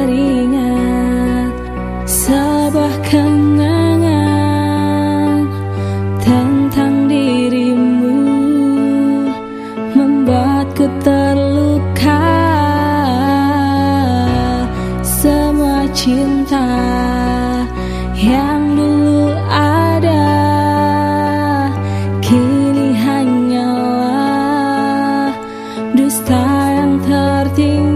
Teringat sebuah kenangan tentang dirimu membuatku terluka. Semua cinta yang dulu ada kini hanyalah dusta yang tertinggal.